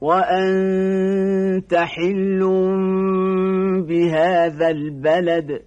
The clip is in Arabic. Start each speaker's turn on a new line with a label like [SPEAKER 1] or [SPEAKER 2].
[SPEAKER 1] وأنت حل بهذا البلد.